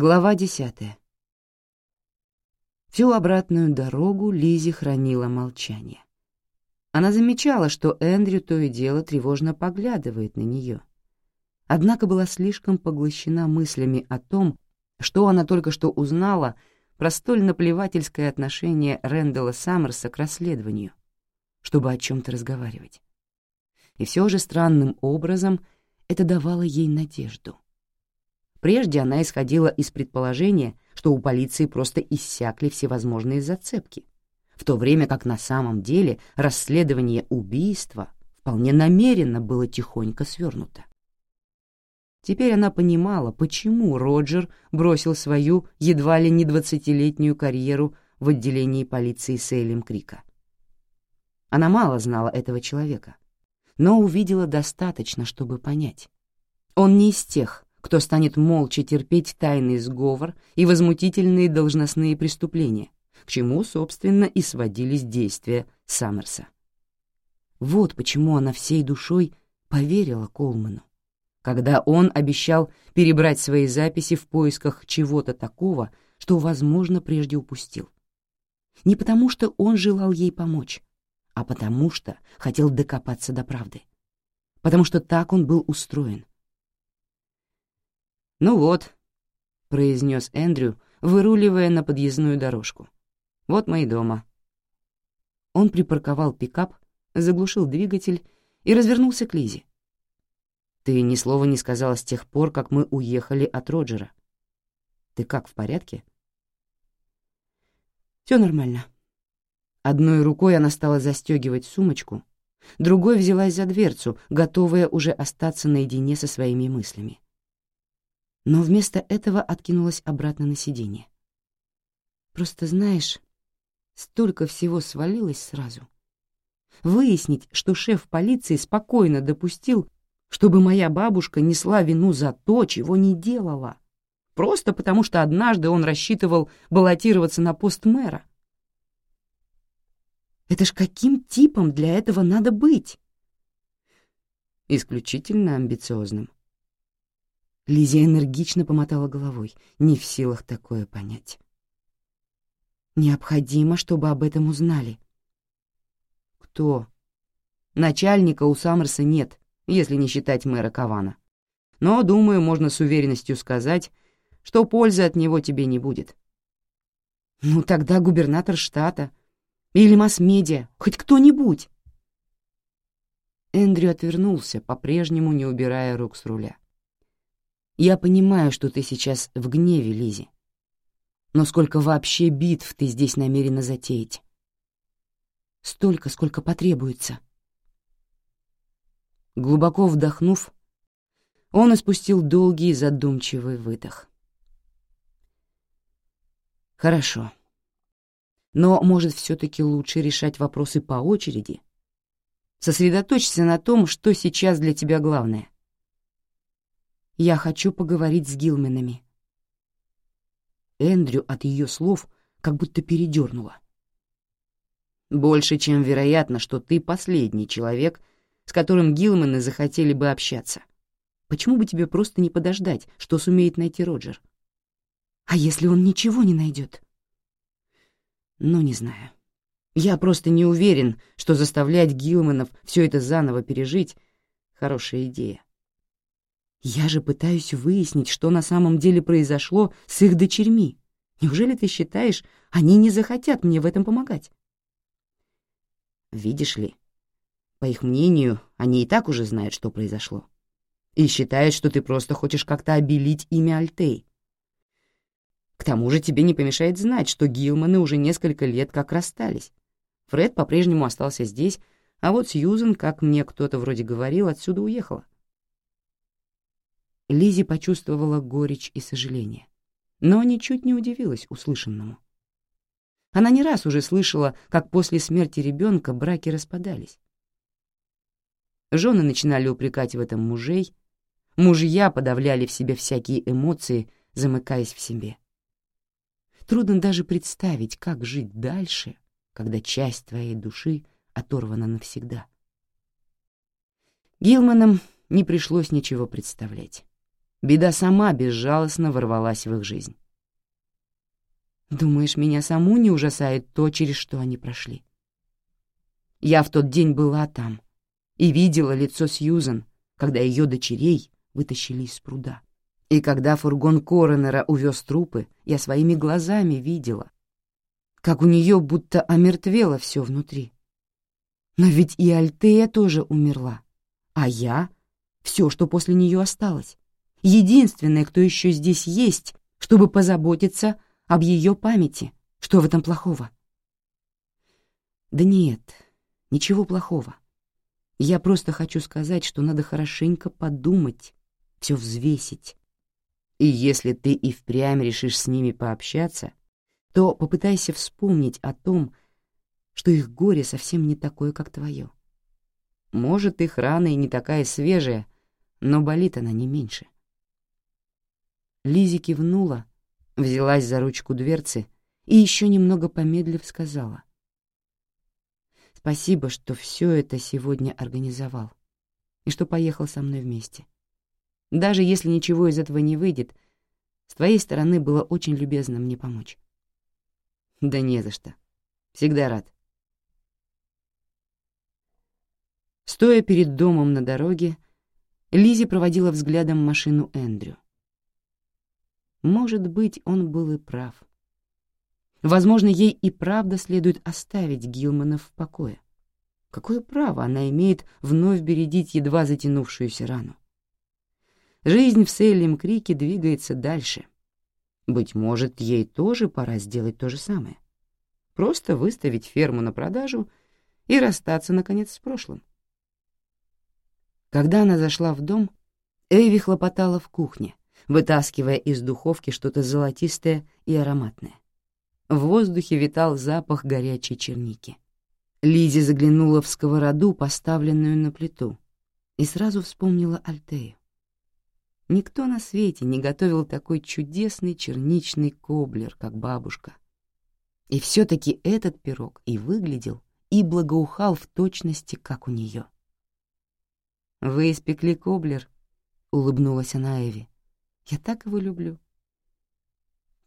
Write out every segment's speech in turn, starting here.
Глава десятая. Всю обратную дорогу Лизи хранила молчание. Она замечала, что Эндрю то и дело тревожно поглядывает на нее. Однако была слишком поглощена мыслями о том, что она только что узнала про столь наплевательское отношение Рэндалла Саммерса к расследованию, чтобы о чем-то разговаривать. И все же странным образом это давало ей надежду — Прежде она исходила из предположения, что у полиции просто иссякли всевозможные зацепки, в то время как на самом деле расследование убийства вполне намеренно было тихонько свернуто. Теперь она понимала, почему Роджер бросил свою едва ли не двадцатилетнюю карьеру в отделении полиции Сейлем Крика. Она мало знала этого человека, но увидела достаточно, чтобы понять. Он не из тех, кто станет молча терпеть тайный сговор и возмутительные должностные преступления, к чему, собственно, и сводились действия Саммерса. Вот почему она всей душой поверила Колману, когда он обещал перебрать свои записи в поисках чего-то такого, что, возможно, прежде упустил. Не потому, что он желал ей помочь, а потому что хотел докопаться до правды. Потому что так он был устроен, «Ну вот», — произнес Эндрю, выруливая на подъездную дорожку. «Вот мы и дома». Он припарковал пикап, заглушил двигатель и развернулся к Лизе. «Ты ни слова не сказала с тех пор, как мы уехали от Роджера. Ты как, в порядке?» «Все нормально». Одной рукой она стала застегивать сумочку, другой взялась за дверцу, готовая уже остаться наедине со своими мыслями но вместо этого откинулась обратно на сиденье. Просто знаешь, столько всего свалилось сразу. Выяснить, что шеф полиции спокойно допустил, чтобы моя бабушка несла вину за то, чего не делала, просто потому что однажды он рассчитывал баллотироваться на пост мэра. Это ж каким типом для этого надо быть? Исключительно амбициозным. Лизия энергично помотала головой, не в силах такое понять. «Необходимо, чтобы об этом узнали». «Кто?» «Начальника у Саммерса нет, если не считать мэра Кавана. Но, думаю, можно с уверенностью сказать, что пользы от него тебе не будет». «Ну тогда губернатор штата или масс-медиа, хоть кто-нибудь». Эндрю отвернулся, по-прежнему не убирая рук с руля. Я понимаю, что ты сейчас в гневе, Лизи. Но сколько вообще битв ты здесь намерена затеять? Столько, сколько потребуется. Глубоко вдохнув, он испустил долгий задумчивый выдох. Хорошо. Но, может, все-таки лучше решать вопросы по очереди? Сосредоточься на том, что сейчас для тебя главное — я хочу поговорить с Гилменами». Эндрю от ее слов как будто передернула. «Больше, чем вероятно, что ты последний человек, с которым Гилмены захотели бы общаться. Почему бы тебе просто не подождать, что сумеет найти Роджер? А если он ничего не найдет? Ну, не знаю. Я просто не уверен, что заставлять Гилманов все это заново пережить — хорошая идея. Я же пытаюсь выяснить, что на самом деле произошло с их дочерьми. Неужели ты считаешь, они не захотят мне в этом помогать? Видишь ли, по их мнению, они и так уже знают, что произошло. И считают, что ты просто хочешь как-то обелить имя Альтей. К тому же тебе не помешает знать, что Гилманы уже несколько лет как расстались. Фред по-прежнему остался здесь, а вот Сьюзен, как мне кто-то вроде говорил, отсюда уехала. Лизи почувствовала горечь и сожаление, но ничуть не удивилась услышанному. Она не раз уже слышала, как после смерти ребенка браки распадались. Жены начинали упрекать в этом мужей, мужья подавляли в себе всякие эмоции, замыкаясь в себе. Трудно даже представить, как жить дальше, когда часть твоей души оторвана навсегда. Гилманам не пришлось ничего представлять. Беда сама безжалостно ворвалась в их жизнь. Думаешь, меня саму не ужасает то, через что они прошли? Я в тот день была там и видела лицо Сьюзан, когда ее дочерей вытащили из пруда. И когда фургон коронера увез трупы, я своими глазами видела, как у нее будто омертвело все внутри. Но ведь и Альтея тоже умерла, а я — все, что после нее осталось. Единственное, кто еще здесь есть, чтобы позаботиться об ее памяти. Что в этом плохого? Да нет, ничего плохого. Я просто хочу сказать, что надо хорошенько подумать, все взвесить. И если ты и впрямь решишь с ними пообщаться, то попытайся вспомнить о том, что их горе совсем не такое, как твое. Может, их рана и не такая свежая, но болит она не меньше. Лизи кивнула, взялась за ручку дверцы и еще немного помедлив сказала. «Спасибо, что все это сегодня организовал и что поехал со мной вместе. Даже если ничего из этого не выйдет, с твоей стороны было очень любезно мне помочь». «Да не за что. Всегда рад». Стоя перед домом на дороге, Лизи проводила взглядом машину Эндрю. Может быть, он был и прав. Возможно, ей и правда следует оставить Гилмана в покое. Какое право она имеет вновь бередить едва затянувшуюся рану? Жизнь в Селлим Крике двигается дальше. Быть может, ей тоже пора сделать то же самое. Просто выставить ферму на продажу и расстаться, наконец, с прошлым. Когда она зашла в дом, Эви хлопотала в кухне, вытаскивая из духовки что-то золотистое и ароматное. В воздухе витал запах горячей черники. Лизи заглянула в сковороду, поставленную на плиту, и сразу вспомнила Альтею. Никто на свете не готовил такой чудесный черничный коблер, как бабушка. И все-таки этот пирог и выглядел, и благоухал в точности, как у нее. «Вы испекли коблер?» — улыбнулась она Эви. Я так его люблю.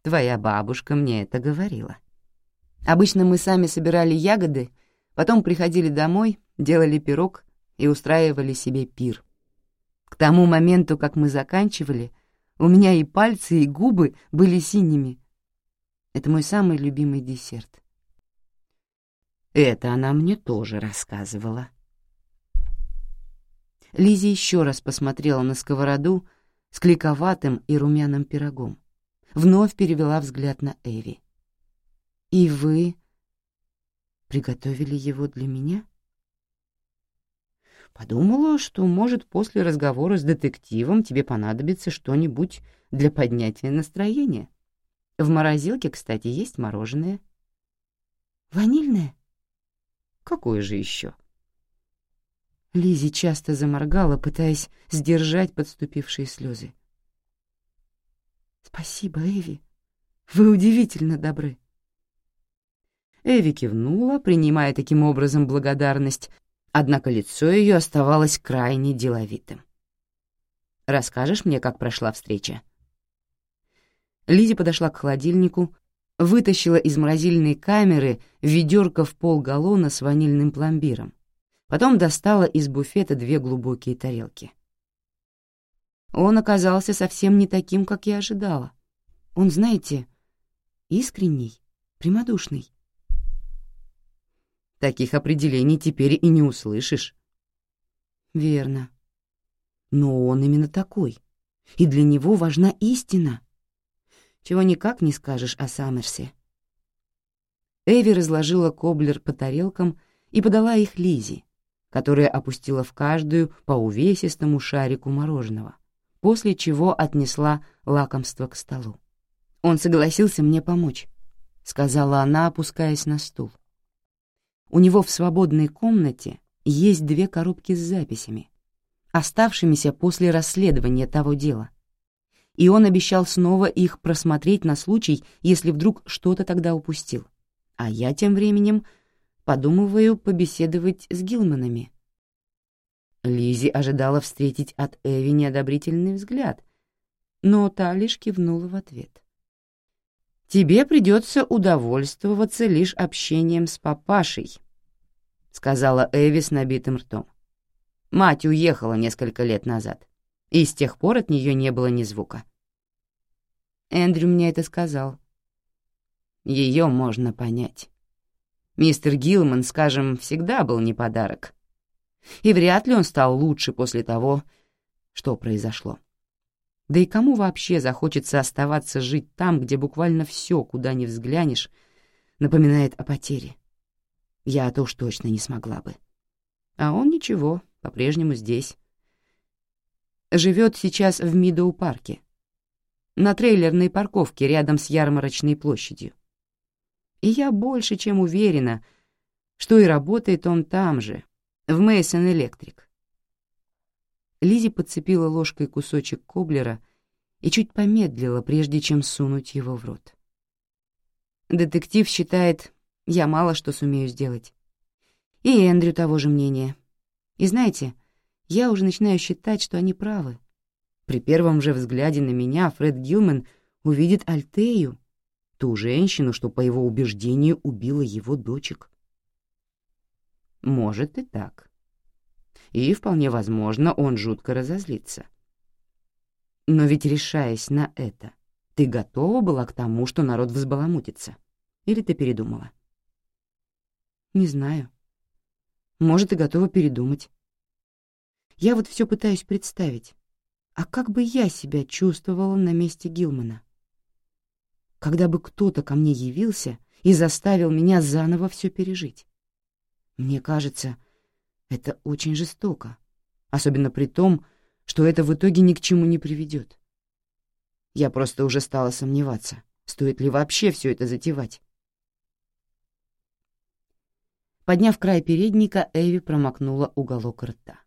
Твоя бабушка мне это говорила. Обычно мы сами собирали ягоды, потом приходили домой, делали пирог и устраивали себе пир. К тому моменту, как мы заканчивали, у меня и пальцы, и губы были синими. Это мой самый любимый десерт. Это она мне тоже рассказывала. Лизи еще раз посмотрела на сковороду, с кликоватым и румяным пирогом. Вновь перевела взгляд на Эви. «И вы приготовили его для меня?» Подумала, что, может, после разговора с детективом тебе понадобится что-нибудь для поднятия настроения. В морозилке, кстати, есть мороженое. Ванильное? Какое же еще? Лизи часто заморгала, пытаясь сдержать подступившие слезы. «Спасибо, Эви. Вы удивительно добры». Эви кивнула, принимая таким образом благодарность, однако лицо ее оставалось крайне деловитым. «Расскажешь мне, как прошла встреча?» Лизи подошла к холодильнику, вытащила из морозильной камеры ведерко в полгаллона с ванильным пломбиром, Потом достала из буфета две глубокие тарелки. Он оказался совсем не таким, как я ожидала. Он, знаете, искренний, прямодушный. Таких определений теперь и не услышишь. Верно. Но он именно такой. И для него важна истина. Чего никак не скажешь о Саммерсе. Эви разложила коблер по тарелкам и подала их Лизе, которое опустила в каждую по увесистому шарику мороженого, после чего отнесла лакомство к столу. «Он согласился мне помочь», — сказала она, опускаясь на стул. «У него в свободной комнате есть две коробки с записями, оставшимися после расследования того дела, и он обещал снова их просмотреть на случай, если вдруг что-то тогда упустил. А я тем временем Подумываю побеседовать с Гилманами. Лизи ожидала встретить от Эви неодобрительный взгляд, но та лишь кивнула в ответ. «Тебе придется удовольствоваться лишь общением с папашей», — сказала Эви с набитым ртом. Мать уехала несколько лет назад, и с тех пор от нее не было ни звука. Эндрю мне это сказал. Ее можно понять. Мистер Гилман, скажем, всегда был не подарок. И вряд ли он стал лучше после того, что произошло. Да и кому вообще захочется оставаться жить там, где буквально все, куда ни взглянешь, напоминает о потере? Я-то уж точно не смогла бы. А он ничего, по-прежнему здесь. Живет сейчас в Мидоу-парке, на трейлерной парковке рядом с ярмарочной площадью. И я больше чем уверена, что и работает он там же, в Мейсон Электрик. Лизи подцепила ложкой кусочек коблера и чуть помедлила, прежде чем сунуть его в рот. Детектив считает, я мало что сумею сделать. И Эндрю того же мнения. И знаете, я уже начинаю считать, что они правы. При первом же взгляде на меня Фред Гилман увидит Альтею, ту женщину, что, по его убеждению, убила его дочек. Может и так. И, вполне возможно, он жутко разозлится. Но ведь, решаясь на это, ты готова была к тому, что народ взбаламутится? Или ты передумала? Не знаю. Может, и готова передумать. Я вот все пытаюсь представить. А как бы я себя чувствовала на месте Гилмана? Когда бы кто-то ко мне явился и заставил меня заново все пережить. Мне кажется, это очень жестоко, особенно при том, что это в итоге ни к чему не приведет. Я просто уже стала сомневаться, стоит ли вообще все это затевать. Подняв край передника, Эви промокнула уголок рта.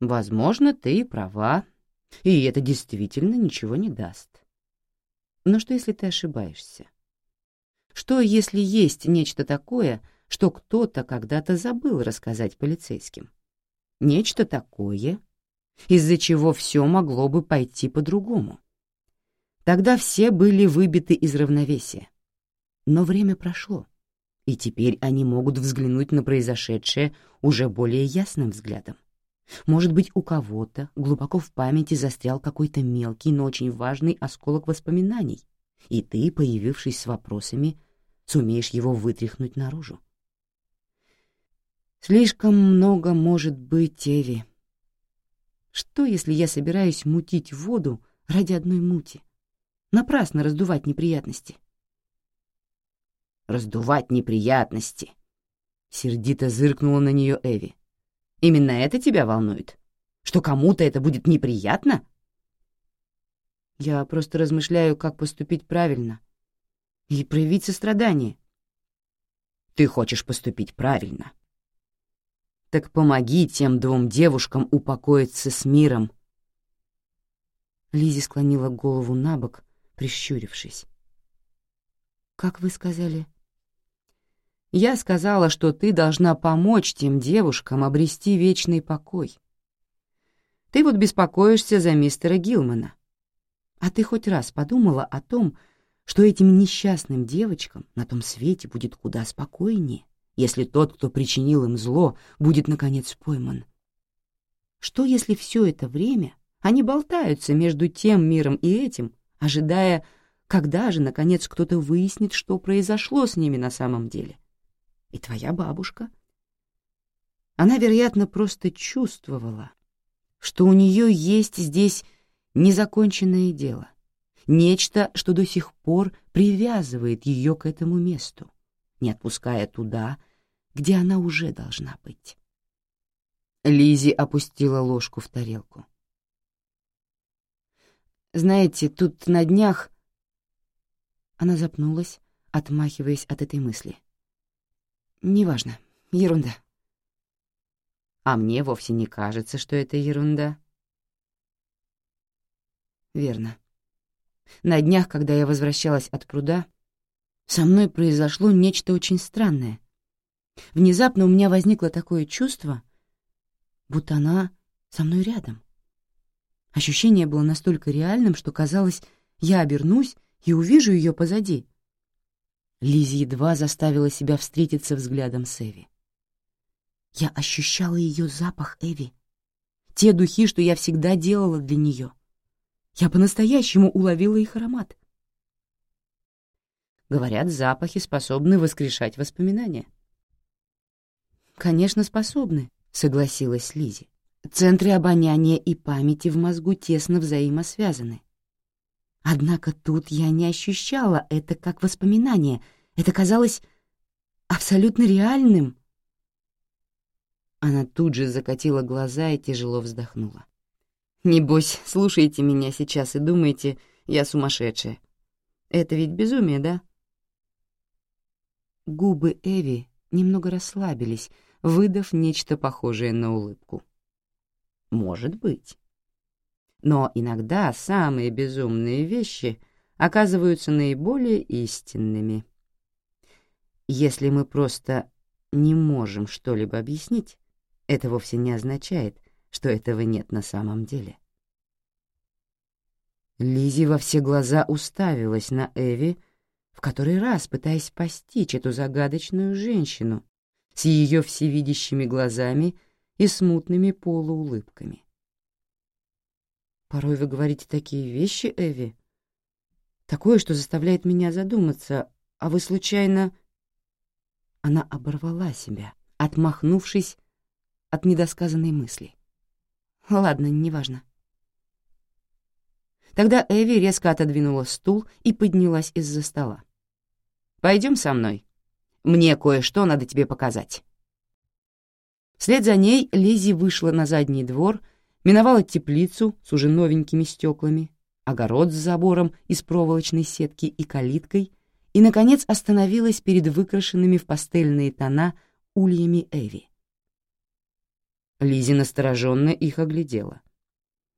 «Возможно, ты права, и это действительно ничего не даст. Но что, если ты ошибаешься? Что, если есть нечто такое, что кто-то когда-то забыл рассказать полицейским? Нечто такое, из-за чего все могло бы пойти по-другому. Тогда все были выбиты из равновесия. Но время прошло, и теперь они могут взглянуть на произошедшее уже более ясным взглядом. Может быть, у кого-то глубоко в памяти застрял какой-то мелкий, но очень важный осколок воспоминаний, и ты, появившись с вопросами, сумеешь его вытряхнуть наружу. Слишком много может быть, Эви. Что, если я собираюсь мутить воду ради одной мути? Напрасно раздувать неприятности. Раздувать неприятности. Сердито зыркнула на нее Эви. Именно это тебя волнует? Что кому-то это будет неприятно? Я просто размышляю, как поступить правильно и проявить сострадание. Ты хочешь поступить правильно. Так помоги тем двум девушкам упокоиться с миром. Лизи склонила голову на бок, прищурившись. «Как вы сказали?» Я сказала, что ты должна помочь тем девушкам обрести вечный покой. Ты вот беспокоишься за мистера Гилмана. А ты хоть раз подумала о том, что этим несчастным девочкам на том свете будет куда спокойнее, если тот, кто причинил им зло, будет, наконец, пойман? Что, если все это время они болтаются между тем миром и этим, ожидая, когда же, наконец, кто-то выяснит, что произошло с ними на самом деле? — и твоя бабушка. Она, вероятно, просто чувствовала, что у нее есть здесь незаконченное дело, нечто, что до сих пор привязывает ее к этому месту, не отпуская туда, где она уже должна быть. Лизи опустила ложку в тарелку. «Знаете, тут на днях...» Она запнулась, отмахиваясь от этой мысли. Неважно, ерунда. А мне вовсе не кажется, что это ерунда. Верно. На днях, когда я возвращалась от пруда, со мной произошло нечто очень странное. Внезапно у меня возникло такое чувство, будто она со мной рядом. Ощущение было настолько реальным, что казалось, я обернусь и увижу ее позади. Лизи едва заставила себя встретиться взглядом с Эви. Я ощущала ее запах Эви. Те духи, что я всегда делала для нее. Я по-настоящему уловила их аромат. Говорят, запахи способны воскрешать воспоминания. «Конечно, способны», — согласилась Лизи. «Центры обоняния и памяти в мозгу тесно взаимосвязаны. Однако тут я не ощущала это как воспоминание. Это казалось абсолютно реальным. Она тут же закатила глаза и тяжело вздохнула. «Небось, слушаете меня сейчас и думаете, я сумасшедшая. Это ведь безумие, да?» Губы Эви немного расслабились, выдав нечто похожее на улыбку. «Может быть. Но иногда самые безумные вещи оказываются наиболее истинными. Если мы просто не можем что-либо объяснить, это вовсе не означает, что этого нет на самом деле. Лизи во все глаза уставилась на Эви, в который раз пытаясь постичь эту загадочную женщину с ее всевидящими глазами и смутными полуулыбками. «Порой вы говорите такие вещи, Эви. Такое, что заставляет меня задуматься, а вы случайно...» Она оборвала себя, отмахнувшись от недосказанной мысли. Ладно, неважно. Тогда Эви резко отодвинула стул и поднялась из-за стола. «Пойдем со мной. Мне кое-что надо тебе показать». Вслед за ней Лизи вышла на задний двор, миновала теплицу с уже новенькими стеклами, огород с забором из проволочной сетки и калиткой и, наконец, остановилась перед выкрашенными в пастельные тона ульями Эви. Лизи настороженно их оглядела.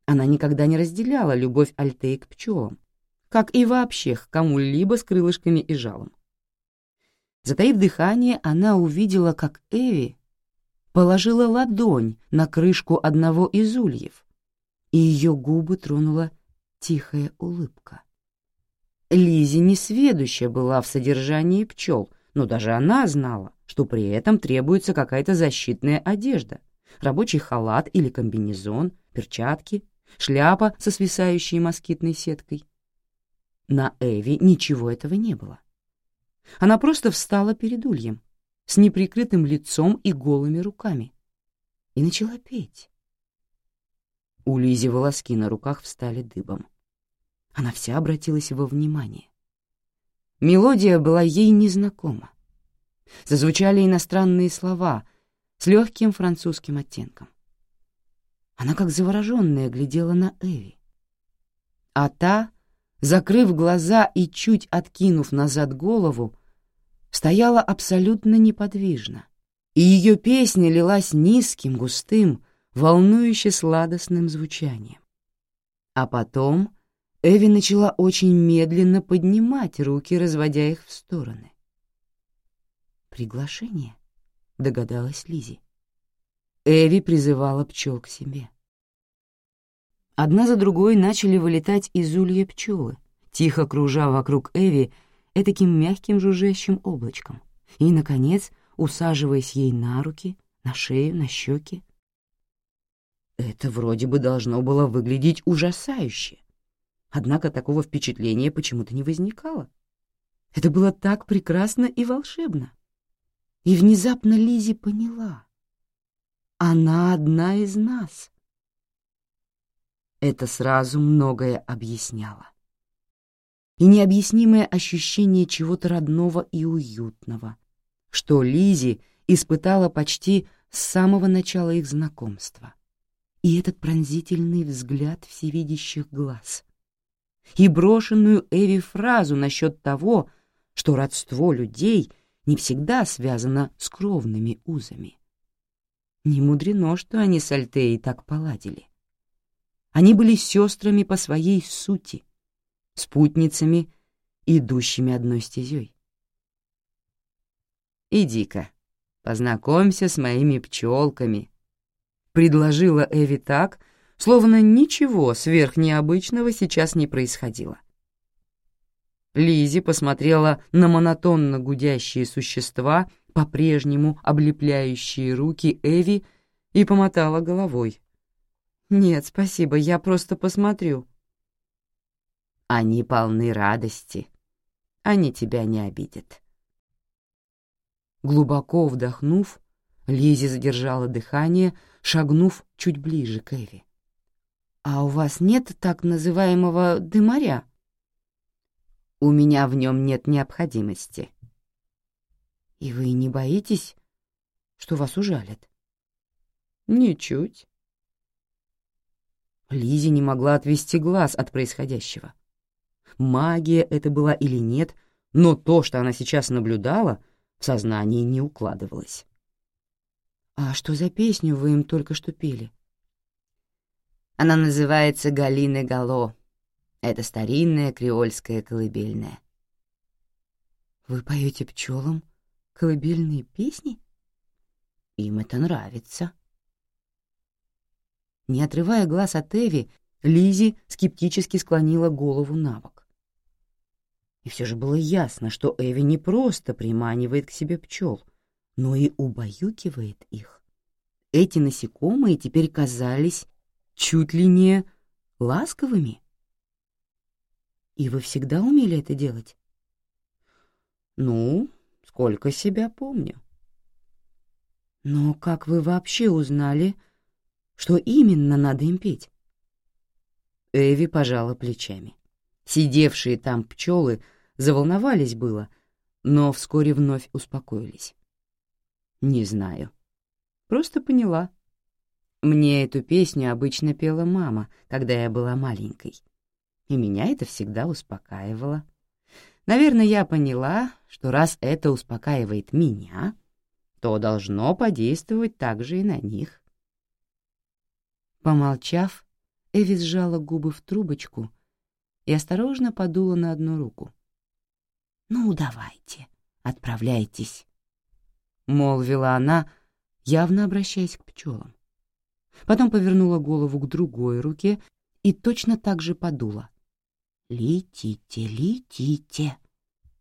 Она никогда не разделяла любовь Альтеи к пчелам, как и вообще к кому-либо с крылышками и жалом. Затаив дыхание, она увидела, как Эви положила ладонь на крышку одного из ульев, и ее губы тронула тихая улыбка. Лизи несведущая была в содержании пчел, но даже она знала, что при этом требуется какая-то защитная одежда, рабочий халат или комбинезон, перчатки, шляпа со свисающей москитной сеткой. На Эви ничего этого не было. Она просто встала перед ульем, с неприкрытым лицом и голыми руками, и начала петь. У Лизи волоски на руках встали дыбом. Она вся обратилась во внимание. Мелодия была ей незнакома. Зазвучали иностранные слова — с легким французским оттенком. Она как завороженная глядела на Эви. А та, закрыв глаза и чуть откинув назад голову, стояла абсолютно неподвижно, и ее песня лилась низким, густым, волнующе сладостным звучанием. А потом Эви начала очень медленно поднимать руки, разводя их в стороны. Приглашение догадалась Лизи. Эви призывала пчел к себе. Одна за другой начали вылетать из улья пчелы, тихо кружа вокруг Эви этаким мягким жужжащим облачком, и, наконец, усаживаясь ей на руки, на шею, на щеки. Это вроде бы должно было выглядеть ужасающе. Однако такого впечатления почему-то не возникало. Это было так прекрасно и волшебно. И внезапно Лизи поняла. Она одна из нас. Это сразу многое объясняло. И необъяснимое ощущение чего-то родного и уютного, что Лизи испытала почти с самого начала их знакомства. И этот пронзительный взгляд всевидящих глаз. И брошенную Эви фразу насчет того, что родство людей — не всегда связана с кровными узами. Не мудрено, что они с Альтеей так поладили. Они были сестрами по своей сути, спутницами, идущими одной стезей. «Иди-ка, познакомься с моими пчелками», — предложила Эви так, словно ничего сверхнеобычного сейчас не происходило. Лизи посмотрела на монотонно гудящие существа, по-прежнему облепляющие руки Эви, и помотала головой. «Нет, спасибо, я просто посмотрю». «Они полны радости. Они тебя не обидят». Глубоко вдохнув, Лизи задержала дыхание, шагнув чуть ближе к Эви. «А у вас нет так называемого дымаря?» «У меня в нем нет необходимости». «И вы не боитесь, что вас ужалят?» «Ничуть». Лизи не могла отвести глаз от происходящего. Магия это была или нет, но то, что она сейчас наблюдала, в сознании не укладывалось. «А что за песню вы им только что пели?» Она называется «Галины Гало». Это старинная креольская колыбельная. «Вы поете пчелам колыбельные песни?» «Им это нравится». Не отрывая глаз от Эви, Лизи скептически склонила голову на бок. И все же было ясно, что Эви не просто приманивает к себе пчел, но и убаюкивает их. Эти насекомые теперь казались чуть ли не ласковыми. И вы всегда умели это делать? Ну, сколько себя помню. Но как вы вообще узнали, что именно надо им петь? Эви пожала плечами. Сидевшие там пчелы заволновались было, но вскоре вновь успокоились. Не знаю. Просто поняла. Мне эту песню обычно пела мама, когда я была маленькой. И меня это всегда успокаивало. Наверное, я поняла, что раз это успокаивает меня, то должно подействовать также и на них. Помолчав, Эви сжала губы в трубочку и осторожно подула на одну руку. «Ну, давайте, отправляйтесь», — молвила она, явно обращаясь к пчелам. Потом повернула голову к другой руке и точно так же подула. «Летите, летите.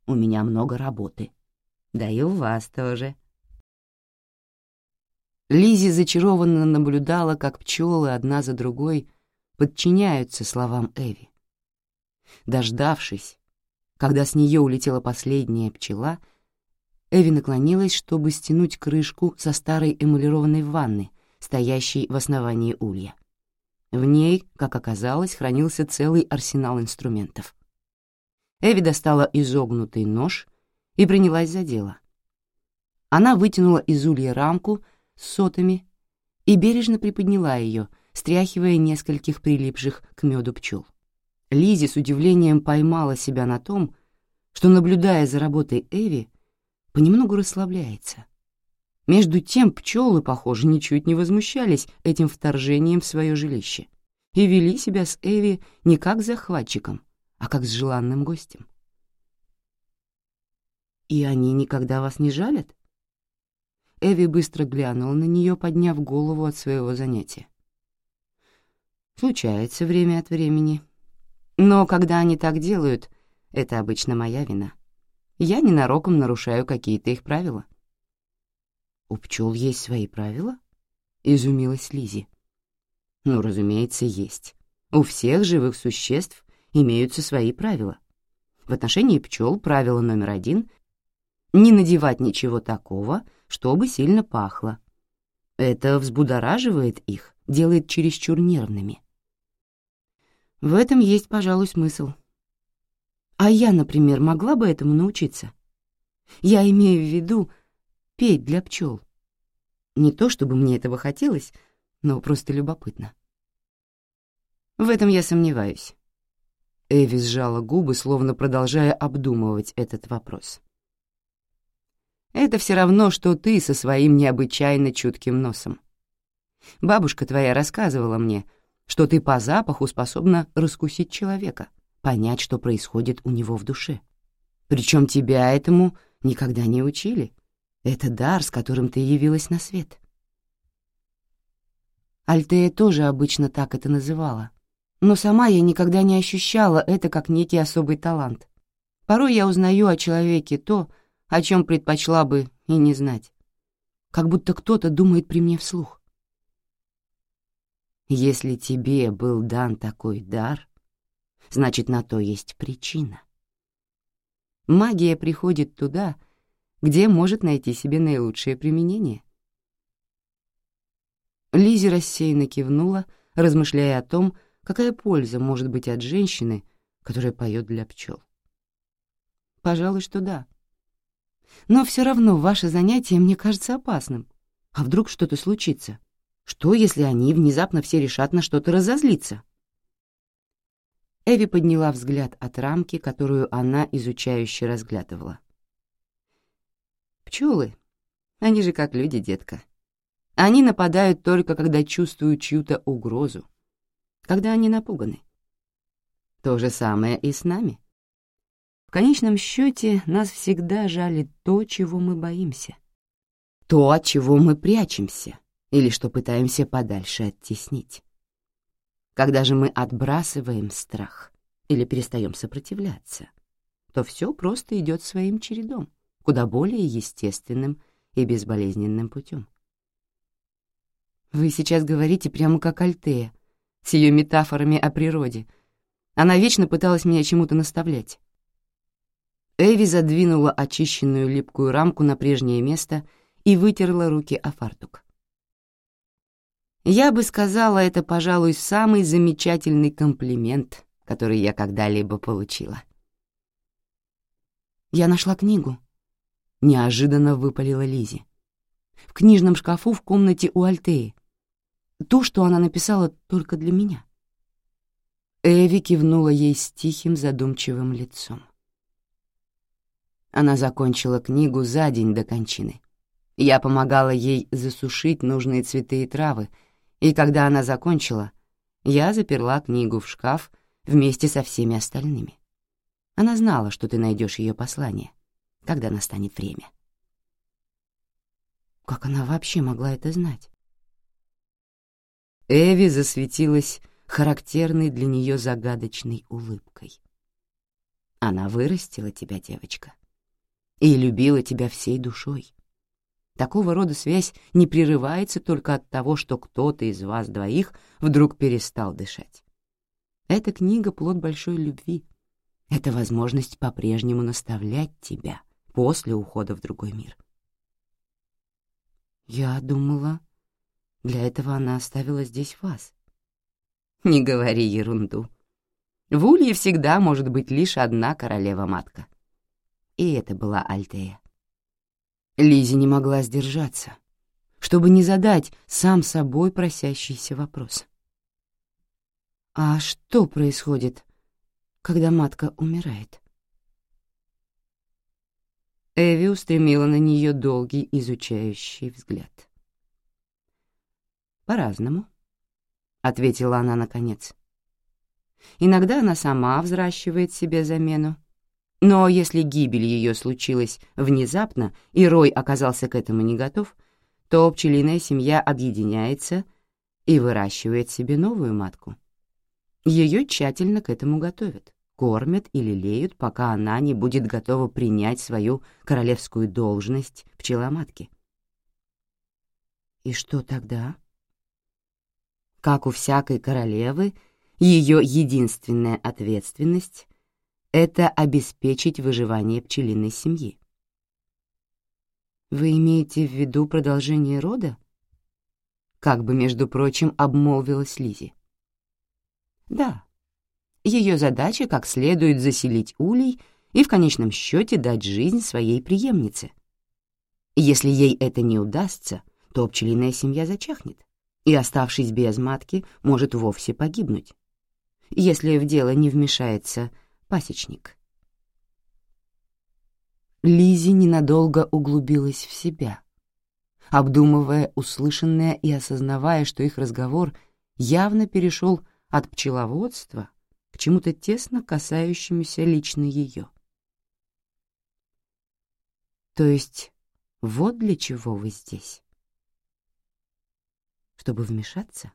У меня много работы. Да и у вас тоже». Лизи зачарованно наблюдала, как пчелы одна за другой подчиняются словам Эви. Дождавшись, когда с нее улетела последняя пчела, Эви наклонилась, чтобы стянуть крышку со старой эмалированной ванны, стоящей в основании улья. В ней, как оказалось, хранился целый арсенал инструментов. Эви достала изогнутый нож и принялась за дело. Она вытянула из улья рамку с сотами и бережно приподняла ее, стряхивая нескольких прилипших к меду пчел. Лизи с удивлением поймала себя на том, что, наблюдая за работой Эви, понемногу расслабляется. Между тем пчелы, похоже, ничуть не возмущались этим вторжением в свое жилище и вели себя с Эви не как захватчиком, а как с желанным гостем. «И они никогда вас не жалят?» Эви быстро глянула на нее, подняв голову от своего занятия. «Случается время от времени. Но когда они так делают, это обычно моя вина. Я ненароком нарушаю какие-то их правила». «У пчел есть свои правила?» — изумилась Лизи. «Ну, разумеется, есть. У всех живых существ имеются свои правила. В отношении пчел правило номер один — не надевать ничего такого, чтобы сильно пахло. Это взбудораживает их, делает чересчур нервными. В этом есть, пожалуй, смысл. А я, например, могла бы этому научиться? Я имею в виду петь для пчел. Не то чтобы мне этого хотелось, но просто любопытно. В этом я сомневаюсь. Эви сжала губы, словно продолжая обдумывать этот вопрос. Это все равно, что ты со своим необычайно чутким носом. Бабушка твоя рассказывала мне, что ты по запаху способна раскусить человека, понять, что происходит у него в душе. Причем тебя этому никогда не учили. Это дар, с которым ты явилась на свет. Альтея тоже обычно так это называла, но сама я никогда не ощущала это как некий особый талант. Порой я узнаю о человеке то, о чем предпочла бы и не знать. Как будто кто-то думает при мне вслух. Если тебе был дан такой дар, значит, на то есть причина. Магия приходит туда, где может найти себе наилучшее применение. Лизи рассеянно кивнула, размышляя о том, какая польза может быть от женщины, которая поет для пчел. Пожалуй, что да. Но все равно ваше занятие мне кажется опасным. А вдруг что-то случится? Что, если они внезапно все решат на что-то разозлиться? Эви подняла взгляд от рамки, которую она изучающе разглядывала. Пчелы, они же как люди, детка. Они нападают только, когда чувствуют чью-то угрозу, когда они напуганы. То же самое и с нами. В конечном счете нас всегда жалит то, чего мы боимся. То, от чего мы прячемся или что пытаемся подальше оттеснить. Когда же мы отбрасываем страх или перестаем сопротивляться, то все просто идет своим чередом, куда более естественным и безболезненным путем. Вы сейчас говорите прямо как Альтея, с ее метафорами о природе. Она вечно пыталась меня чему-то наставлять. Эви задвинула очищенную липкую рамку на прежнее место и вытерла руки о фартук. Я бы сказала, это, пожалуй, самый замечательный комплимент, который я когда-либо получила. «Я нашла книгу», — неожиданно выпалила Лизи. «В книжном шкафу в комнате у Альтеи. То, что она написала только для меня». Эви кивнула ей с тихим задумчивым лицом. Она закончила книгу за день до кончины. Я помогала ей засушить нужные цветы и травы, и когда она закончила, я заперла книгу в шкаф вместе со всеми остальными. Она знала, что ты найдешь ее послание, когда настанет время. Как она вообще могла это знать? Эви засветилась характерной для нее загадочной улыбкой. Она вырастила тебя, девочка, и любила тебя всей душой. Такого рода связь не прерывается только от того, что кто-то из вас двоих вдруг перестал дышать. Эта книга — плод большой любви. Это возможность по-прежнему наставлять тебя после ухода в другой мир. Я думала, для этого она оставила здесь вас. Не говори ерунду. В Улье всегда может быть лишь одна королева-матка. И это была Альтея. Лизи не могла сдержаться, чтобы не задать сам собой просящийся вопрос. «А что происходит, когда матка умирает?» Эви устремила на нее долгий изучающий взгляд. «По-разному», — ответила она наконец. «Иногда она сама взращивает себе замену, но если гибель ее случилась внезапно, и Рой оказался к этому не готов, то пчелиная семья объединяется и выращивает себе новую матку. Ее тщательно к этому готовят, кормят и лелеют, пока она не будет готова принять свою королевскую должность пчеломатки. И что тогда? Как у всякой королевы, ее единственная ответственность это обеспечить выживание пчелиной семьи. Вы имеете в виду продолжение рода? Как бы, между прочим, обмолвилась Лизи. Да. Ее задача как следует заселить улей и в конечном счете дать жизнь своей преемнице. Если ей это не удастся, то пчелиная семья зачахнет и, оставшись без матки, может вовсе погибнуть. Если в дело не вмешается пасечник. Лизи ненадолго углубилась в себя, обдумывая услышанное и осознавая, что их разговор явно перешел от пчеловодства к чему-то тесно касающемуся лично ее. То есть вот для чего вы здесь? Чтобы вмешаться?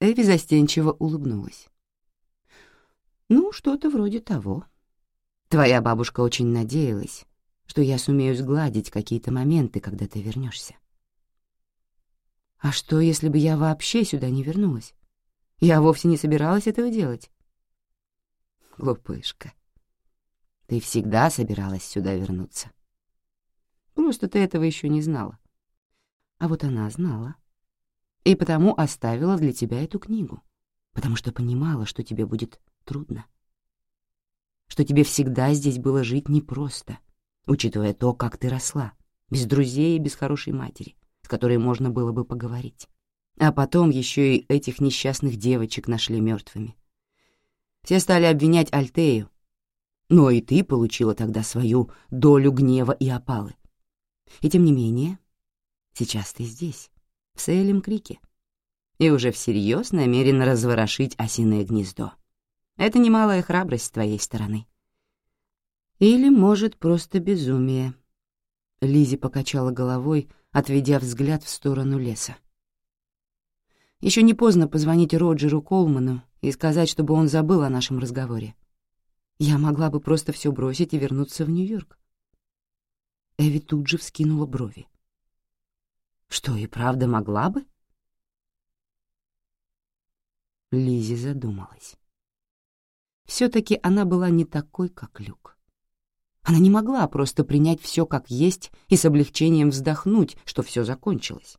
Эви застенчиво улыбнулась. «Ну, что-то вроде того. Твоя бабушка очень надеялась, что я сумею сгладить какие-то моменты, когда ты вернешься. А что, если бы я вообще сюда не вернулась? Я вовсе не собиралась этого делать. Глупышка. Ты всегда собиралась сюда вернуться. Просто ты этого еще не знала. А вот она знала. И потому оставила для тебя эту книгу, потому что понимала, что тебе будет трудно. Что тебе всегда здесь было жить непросто, учитывая то, как ты росла, без друзей и без хорошей матери с которой можно было бы поговорить. А потом еще и этих несчастных девочек нашли мертвыми. Все стали обвинять Альтею. Но и ты получила тогда свою долю гнева и опалы. И тем не менее, сейчас ты здесь, в Сейлем Крике, и уже всерьез намерен разворошить осиное гнездо. Это немалая храбрость с твоей стороны. Или, может, просто безумие. Лизи покачала головой, отведя взгляд в сторону леса. Еще не поздно позвонить Роджеру Колману и сказать, чтобы он забыл о нашем разговоре. Я могла бы просто все бросить и вернуться в Нью-Йорк. Эви тут же вскинула брови. Что, и правда могла бы? Лизи задумалась. Все-таки она была не такой, как Люк. Она не могла просто принять все как есть и с облегчением вздохнуть, что все закончилось.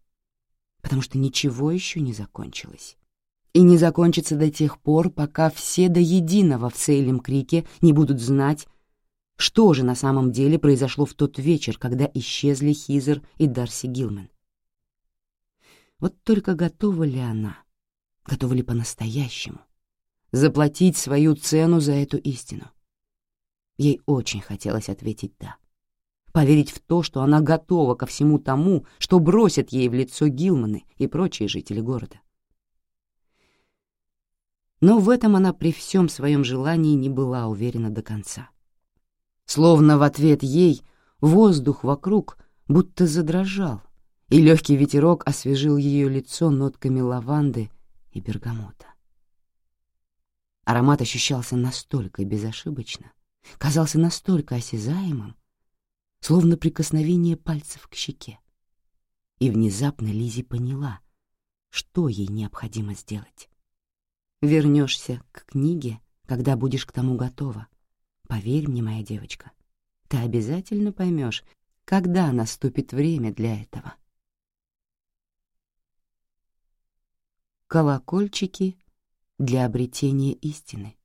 Потому что ничего еще не закончилось. И не закончится до тех пор, пока все до единого в Сейлем Крике не будут знать, что же на самом деле произошло в тот вечер, когда исчезли Хизер и Дарси Гилман. Вот только готова ли она, готова ли по-настоящему, заплатить свою цену за эту истину? Ей очень хотелось ответить «да». Поверить в то, что она готова ко всему тому, что бросят ей в лицо Гилманы и прочие жители города. Но в этом она при всем своем желании не была уверена до конца. Словно в ответ ей воздух вокруг будто задрожал, и легкий ветерок освежил ее лицо нотками лаванды и бергамота. Аромат ощущался настолько безошибочно, казался настолько осязаемым, словно прикосновение пальцев к щеке. И внезапно Лизи поняла, что ей необходимо сделать. Вернешься к книге, когда будешь к тому готова. Поверь мне, моя девочка, ты обязательно поймешь, когда наступит время для этого. Колокольчики для обретения истины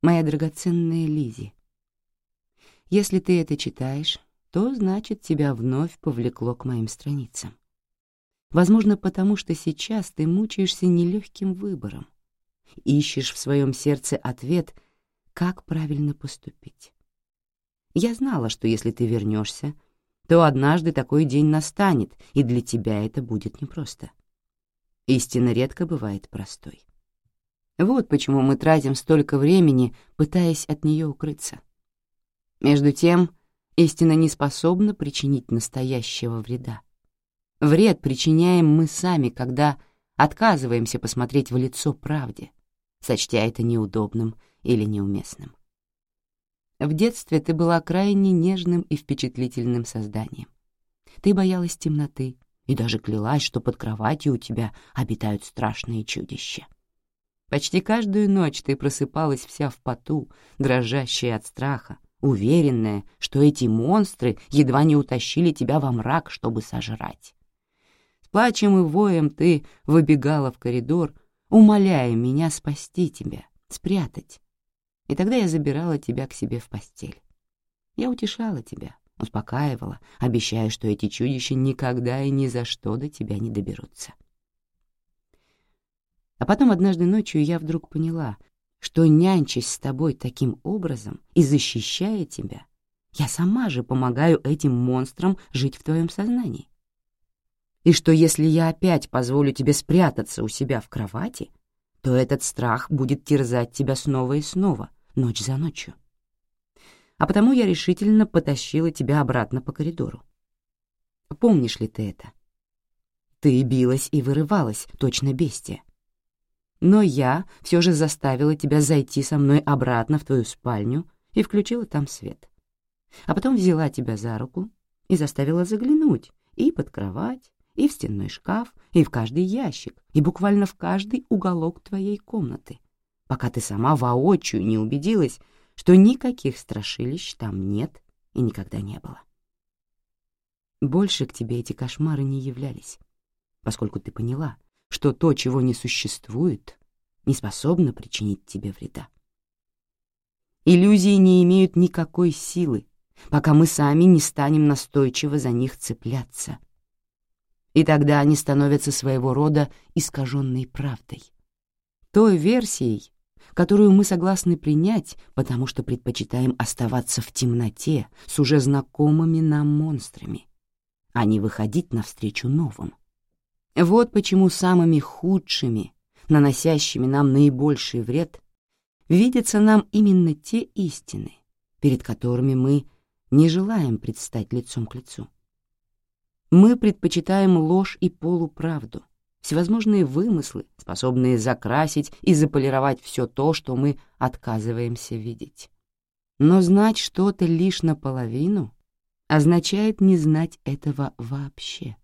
моя драгоценная Лизи. Если ты это читаешь, то значит тебя вновь повлекло к моим страницам. Возможно, потому что сейчас ты мучаешься нелегким выбором, ищешь в своем сердце ответ, как правильно поступить. Я знала, что если ты вернешься, то однажды такой день настанет, и для тебя это будет непросто. Истина редко бывает простой. Вот почему мы тратим столько времени, пытаясь от нее укрыться. Между тем, истина не способна причинить настоящего вреда. Вред причиняем мы сами, когда отказываемся посмотреть в лицо правде, сочтя это неудобным или неуместным. В детстве ты была крайне нежным и впечатлительным созданием. Ты боялась темноты и даже клялась, что под кроватью у тебя обитают страшные чудища. Почти каждую ночь ты просыпалась вся в поту, дрожащая от страха, уверенная, что эти монстры едва не утащили тебя во мрак, чтобы сожрать. С плачем и воем ты выбегала в коридор, умоляя меня спасти тебя, спрятать. И тогда я забирала тебя к себе в постель. Я утешала тебя, успокаивала, обещая, что эти чудища никогда и ни за что до тебя не доберутся. А потом однажды ночью я вдруг поняла, что, нянчась с тобой таким образом и защищая тебя, я сама же помогаю этим монстрам жить в твоем сознании. И что если я опять позволю тебе спрятаться у себя в кровати, то этот страх будет терзать тебя снова и снова, ночь за ночью. А потому я решительно потащила тебя обратно по коридору. Помнишь ли ты это? Ты билась и вырывалась, точно бестия но я все же заставила тебя зайти со мной обратно в твою спальню и включила там свет. А потом взяла тебя за руку и заставила заглянуть и под кровать, и в стенной шкаф, и в каждый ящик, и буквально в каждый уголок твоей комнаты, пока ты сама воочию не убедилась, что никаких страшилищ там нет и никогда не было. Больше к тебе эти кошмары не являлись, поскольку ты поняла, что то, чего не существует, не способно причинить тебе вреда. Иллюзии не имеют никакой силы, пока мы сами не станем настойчиво за них цепляться. И тогда они становятся своего рода искаженной правдой. Той версией, которую мы согласны принять, потому что предпочитаем оставаться в темноте с уже знакомыми нам монстрами, а не выходить навстречу новым. Вот почему самыми худшими, наносящими нам наибольший вред, видятся нам именно те истины, перед которыми мы не желаем предстать лицом к лицу. Мы предпочитаем ложь и полуправду, всевозможные вымыслы, способные закрасить и заполировать все то, что мы отказываемся видеть. Но знать что-то лишь наполовину означает не знать этого вообще.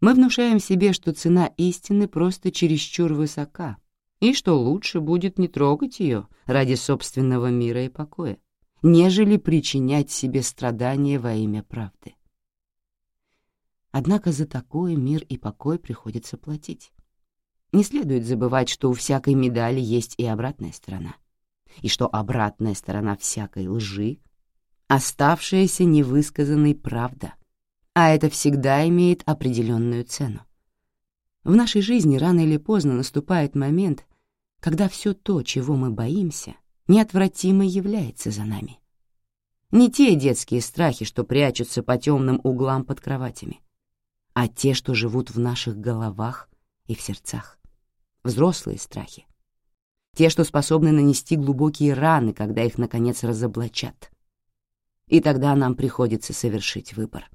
Мы внушаем себе, что цена истины просто чересчур высока, и что лучше будет не трогать ее ради собственного мира и покоя нежели причинять себе страдания во имя правды. Однако за такое мир и покой приходится платить. Не следует забывать, что у всякой медали есть и обратная сторона, и что обратная сторона всякой лжи — оставшаяся невысказанной правда, а это всегда имеет определенную цену. В нашей жизни рано или поздно наступает момент, когда все то, чего мы боимся — неотвратимо является за нами. Не те детские страхи, что прячутся по темным углам под кроватями, а те, что живут в наших головах и в сердцах. Взрослые страхи. Те, что способны нанести глубокие раны, когда их, наконец, разоблачат. И тогда нам приходится совершить выбор.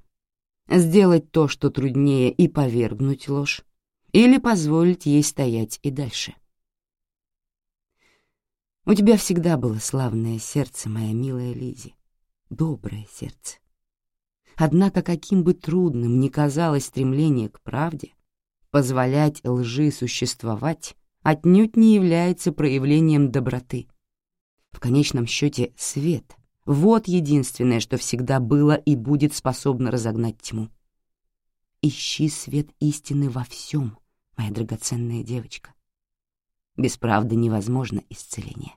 Сделать то, что труднее, и повергнуть ложь, или позволить ей стоять и дальше. У тебя всегда было славное сердце, моя милая Лизи, доброе сердце. Однако, каким бы трудным ни казалось стремление к правде, позволять лжи существовать отнюдь не является проявлением доброты. В конечном счете, свет — вот единственное, что всегда было и будет способно разогнать тьму. Ищи свет истины во всем, моя драгоценная девочка. Без правды невозможно исцеление.